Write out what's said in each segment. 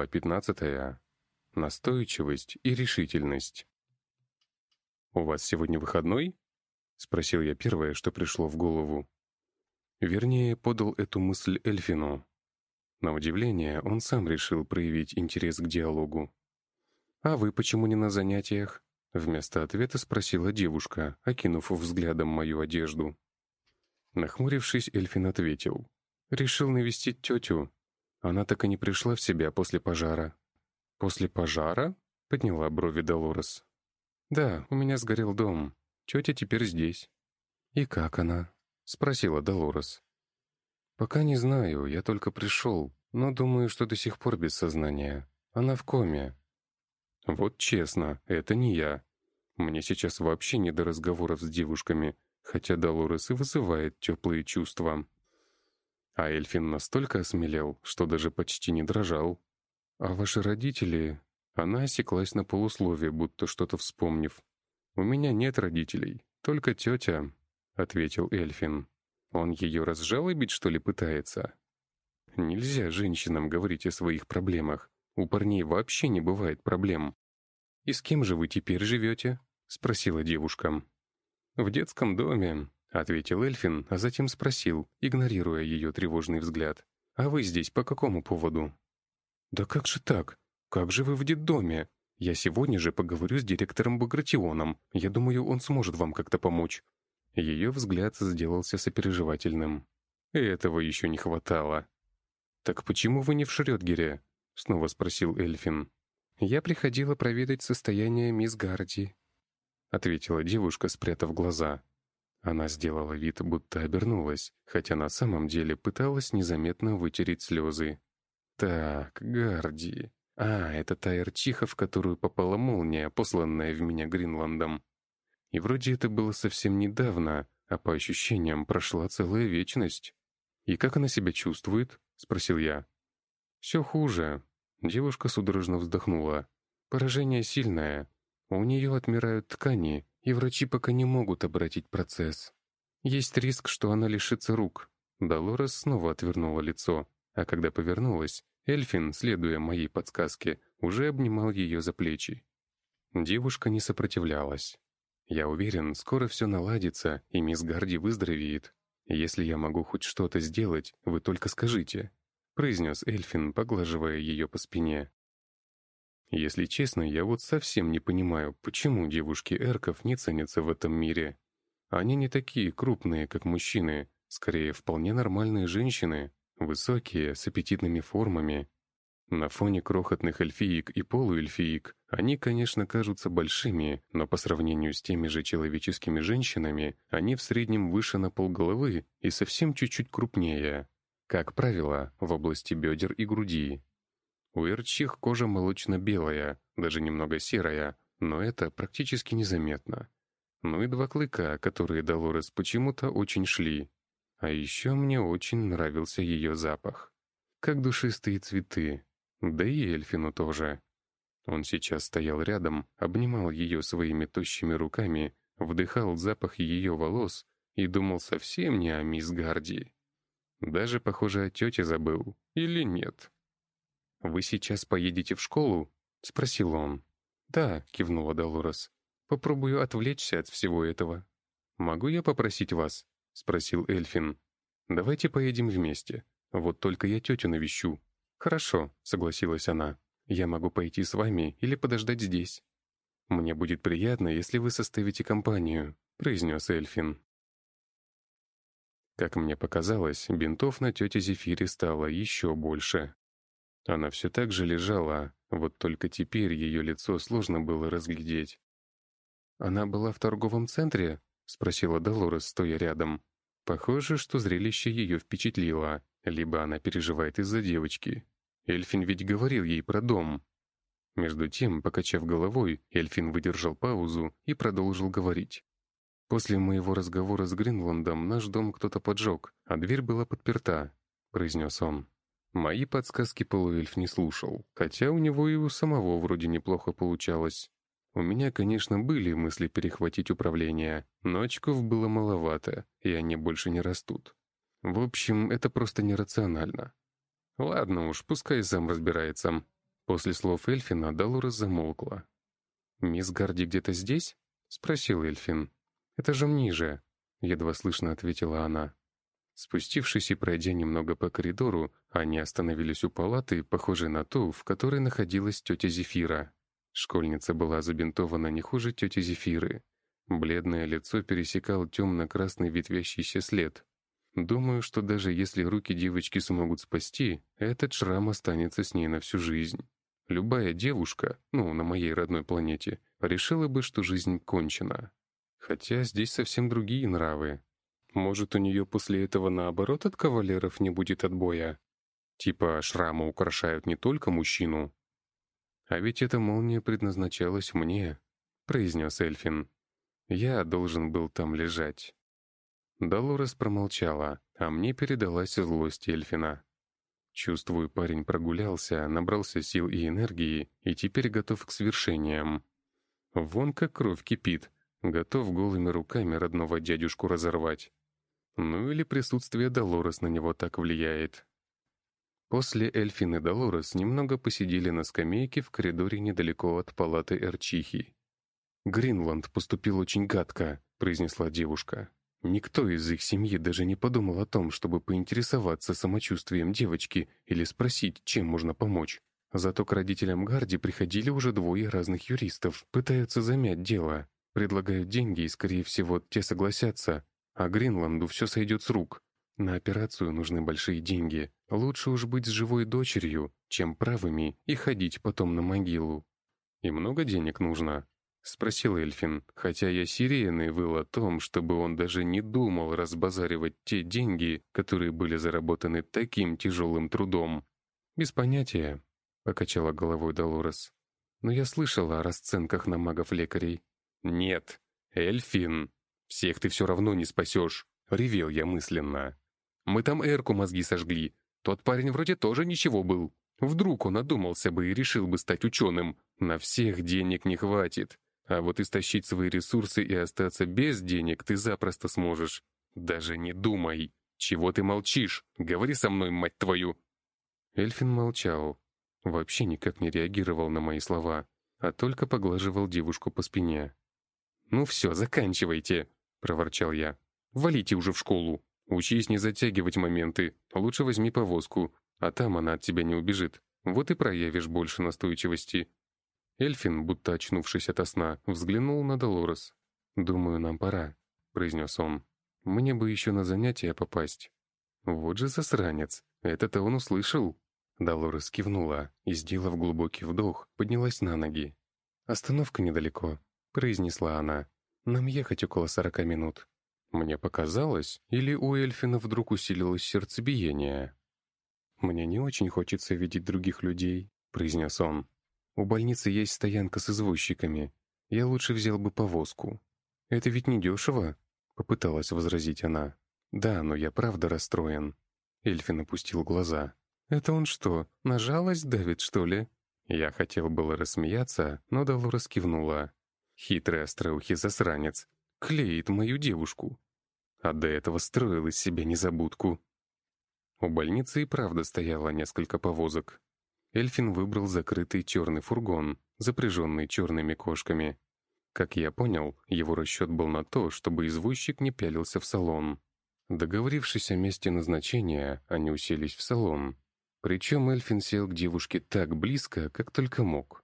Глава 15. Настойчивость и решительность. «У вас сегодня выходной?» — спросил я первое, что пришло в голову. Вернее, подал эту мысль Эльфину. На удивление, он сам решил проявить интерес к диалогу. «А вы почему не на занятиях?» Вместо ответа спросила девушка, окинув взглядом мою одежду. Нахмурившись, Эльфин ответил. «Решил навестить тетю. Она так и не пришла в себя после пожара». «После пожара?» — подняла брови Долорес. «Да, у меня сгорел дом. Тетя теперь здесь». «И как она?» — спросила Долорес. «Пока не знаю, я только пришел, но думаю, что до сих пор без сознания. Она в коме». «Вот честно, это не я. Мне сейчас вообще не до разговоров с девушками, хотя Долорес и вызывает теплые чувства». А Эльфин настолько осмелел, что даже почти не дрожал. «А ваши родители...» Она осеклась на полусловие, будто что-то вспомнив. «У меня нет родителей, только тетя», — ответил Эльфин. «Он ее разжалобить, что ли, пытается?» «Нельзя женщинам говорить о своих проблемах. У парней вообще не бывает проблем». «И с кем же вы теперь живете?» — спросила девушка. «В детском доме», — ответил Эльфин, а затем спросил, игнорируя ее тревожный взгляд. «А вы здесь по какому поводу?» «Да как же так? Как же вы в детдоме? Я сегодня же поговорю с директором Багратионом. Я думаю, он сможет вам как-то помочь». Ее взгляд сделался сопереживательным. «Этого еще не хватало». «Так почему вы не в Шрёдгере?» — снова спросил Эльфин. «Я приходила проведать состояние мисс Гарди», — ответила девушка, спрятав глаза. Она сделала вид, будто обернулась, хотя на самом деле пыталась незаметно вытереть слезы. «Так, Гарди. А, это та эрчиха, в которую попала молния, посланная в меня Гринландом. И вроде это было совсем недавно, а по ощущениям прошла целая вечность. «И как она себя чувствует?» — спросил я. «Все хуже». Девушка судорожно вздохнула. «Поражение сильное. У нее отмирают ткани, и врачи пока не могут обратить процесс. Есть риск, что она лишится рук. Долорес снова отвернула лицо, а когда повернулась, Эльфин, следуя моей подсказке, уже обнимал ее за плечи. Девушка не сопротивлялась. «Я уверен, скоро все наладится, и мисс Гарди выздоровеет. Если я могу хоть что-то сделать, вы только скажите», — произнес Эльфин, поглаживая ее по спине. Если честно, я вот совсем не понимаю, почему девушки эрков не ценятся в этом мире. Они не такие крупные, как мужчины, скорее вполне нормальные женщины, высокие, с аппетитными формами. На фоне крохотных эльфиек и полуэльфиек они, конечно, кажутся большими, но по сравнению с теми же человеческими женщинами, они в среднем выше на полголовы и совсем чуть-чуть крупнее. Как правило, в области бедер и груди. У эрчих кожа молочно-белая, даже немного серая, но это практически незаметно. Ну и два клыка, которые Долорес почему-то очень шли. А еще мне очень нравился ее запах. Как душистые цветы. Да и Эльфину тоже. Он сейчас стоял рядом, обнимал ее своими тощими руками, вдыхал запах ее волос и думал совсем не о мисс Гарди. Даже, похоже, о тете забыл. Или нет? «Вы сейчас поедете в школу?» — спросил он. «Да», — кивнула Долорес. «Попробую отвлечься от всего этого». «Могу я попросить вас?» — спросил Эльфин. «Давайте поедем вместе. Вот только я тетю навещу». «Хорошо», — согласилась она. «Я могу пойти с вами или подождать здесь». «Мне будет приятно, если вы составите компанию», — произнес Эльфин. Как мне показалось, бинтов на тете Зефире стало еще больше. Она все так же лежала, вот только теперь ее лицо сложно было разглядеть. «Она была в торговом центре?» — спросила Долорес, стоя рядом. Похоже, что зрелище ее впечатлило, либо она переживает из-за девочки. Эльфин ведь говорил ей про дом. Между тем, покачав головой, Эльфин выдержал паузу и продолжил говорить. «После моего разговора с Гринландом наш дом кто-то поджег, а дверь была подперта», — произнес он. Мои подсказки полуэльф не слушал, хотя у него и у самого вроде неплохо получалось. У меня, конечно, были мысли перехватить управление, но очков было маловато, и они больше не растут. В общем, это просто нерационально. Ладно уж, пускай сам разбирается. После слов Эльфина Долорес замолкла. «Мисс Гарди где-то здесь?» — спросил Эльфин. «Этажом ниже», — едва слышно ответила она. Спустившись и пройдя немного по коридору, они остановились у палаты, похожей на ту, в которой находилась тетя Зефира. Школьница была забинтована не хуже тети Зефиры. Бледное лицо пересекал темно-красный ветвящийся след. Думаю, что даже если руки девочки смогут спасти, этот шрам останется с ней на всю жизнь. Любая девушка, ну, на моей родной планете, решила бы, что жизнь кончена. Хотя здесь совсем другие нравы. Может, у нее после этого наоборот от кавалеров не будет отбоя? Типа шрамы украшают не только мужчину. А ведь эта молния предназначалась мне, произнес Эльфин. Я должен был там лежать. Долорес промолчала, а мне передалась злость Эльфина. Чувствую, парень прогулялся, набрался сил и энергии и теперь готов к свершениям. Вон как кровь кипит, готов голыми руками родного дядюшку разорвать. Ну или присутствие Долорес на него так влияет. После Эльфин и Долорес немного посидели на скамейке в коридоре недалеко от палаты Эрчихи. «Гринланд поступил очень гадко», — произнесла девушка. Никто из их семьи даже не подумал о том, чтобы поинтересоваться самочувствием девочки или спросить, чем можно помочь. Зато к родителям Гарди приходили уже двое разных юристов, пытаются замять дело, предлагают деньги и, скорее всего, те согласятся, а Гринланду все сойдет с рук. На операцию нужны большие деньги. Лучше уж быть с живой дочерью, чем правыми и ходить потом на могилу. «И много денег нужно?» — спросил Эльфин, хотя я сиреной выл о том, чтобы он даже не думал разбазаривать те деньги, которые были заработаны таким тяжелым трудом. «Без понятия», — покачала головой Долорес. «Но я слышала о расценках на магов-лекарей». «Нет, Эльфин!» «Всех ты все равно не спасешь», — ревел я мысленно. «Мы там Эрку мозги сожгли. Тот парень вроде тоже ничего был. Вдруг он одумался бы и решил бы стать ученым. На всех денег не хватит. А вот истощить свои ресурсы и остаться без денег ты запросто сможешь. Даже не думай. Чего ты молчишь? Говори со мной, мать твою!» Эльфин молчал. Вообще никак не реагировал на мои слова, а только поглаживал девушку по спине. «Ну все, заканчивайте!» — проворчал я. «Валите уже в школу. Учись не затягивать моменты. Лучше возьми повозку, а там она от тебя не убежит. Вот и проявишь больше настойчивости». Эльфин, будто очнувшись ото сна, взглянул на Долорес. «Думаю, нам пора», — произнес он. «Мне бы еще на занятия попасть». «Вот же засранец! Это-то он услышал!» Долорес кивнула и, сделав глубокий вдох, поднялась на ноги. «Остановка недалеко», — произнесла она. Нам ехать около сорока минут. Мне показалось, или у Эльфина вдруг усилилось сердцебиение. «Мне не очень хочется видеть других людей», — произнес он. «У больницы есть стоянка с извозчиками. Я лучше взял бы повозку». «Это ведь не дешево», — попыталась возразить она. «Да, но я правда расстроен». Эльфин опустил глаза. «Это он что, на жалость давит, что ли?» Я хотел было рассмеяться, но Долорес кивнула. Хитрый остроухий засранец. Клеит мою девушку. А до этого строил из себя незабудку. У больницы и правда стояло несколько повозок. Эльфин выбрал закрытый черный фургон, запряженный черными кошками. Как я понял, его расчет был на то, чтобы извозчик не пялился в салон. Договорившись о месте назначения, они уселись в салон. Причем Эльфин сел к девушке так близко, как только мог.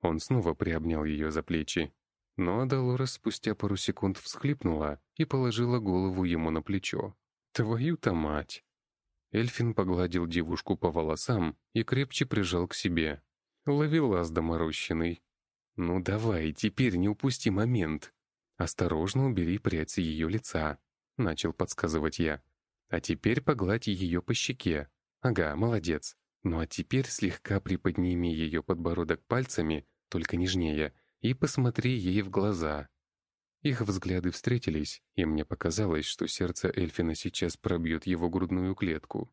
Он снова приобнял ее за плечи. Но Долорес спустя пару секунд всхлипнула и положила голову ему на плечо. «Твою-то мать!» Эльфин погладил девушку по волосам и крепче прижал к себе. Ловелас доморощенный. «Ну давай, теперь не упусти момент. Осторожно убери прядь с ее лица», — начал подсказывать я. «А теперь погладь ее по щеке. Ага, молодец. Ну а теперь слегка приподними ее подбородок пальцами, только нежнее, и посмотри ей в глаза». Их взгляды встретились, и мне показалось, что сердце Эльфина сейчас пробьет его грудную клетку.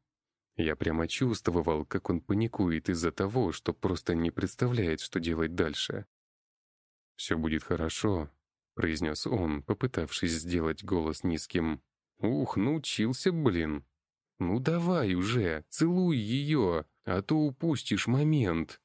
Я прямо чувствовал, как он паникует из-за того, что просто не представляет, что делать дальше. «Все будет хорошо», — произнес он, попытавшись сделать голос низким. «Ух, научился, блин! Ну давай уже, целуй ее, а то упустишь момент!»